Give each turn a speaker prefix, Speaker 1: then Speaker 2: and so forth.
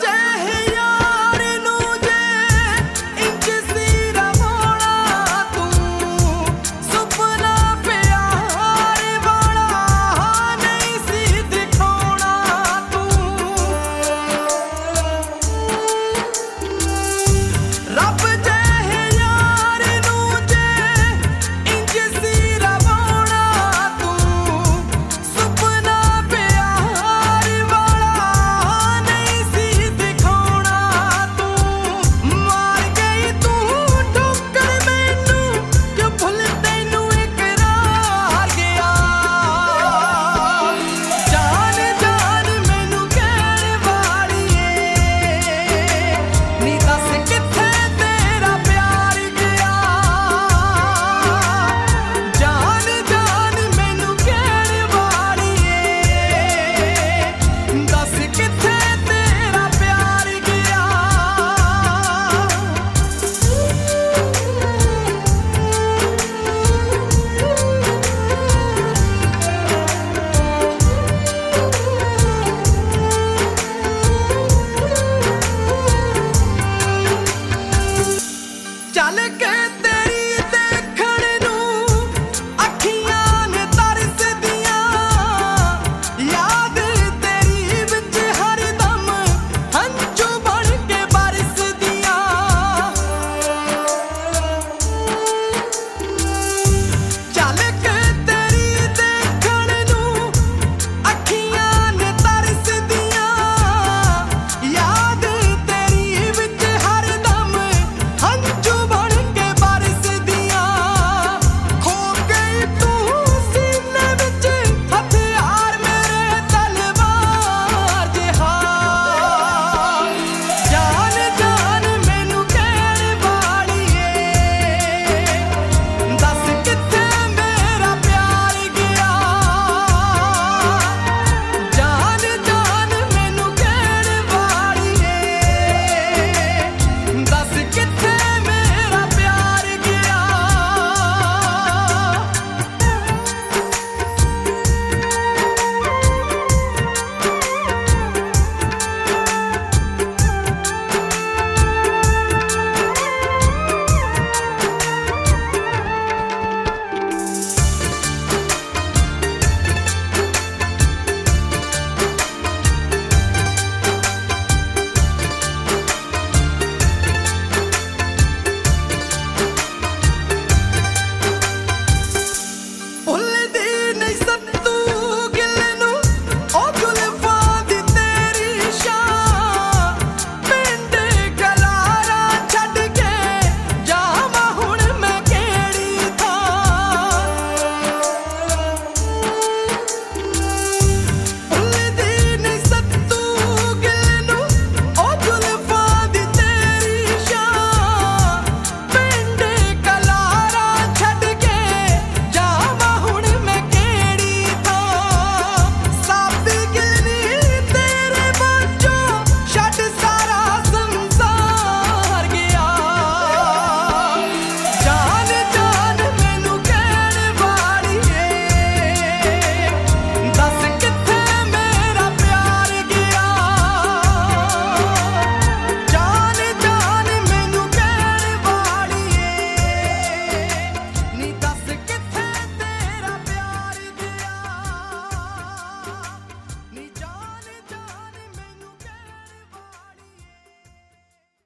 Speaker 1: Yeah.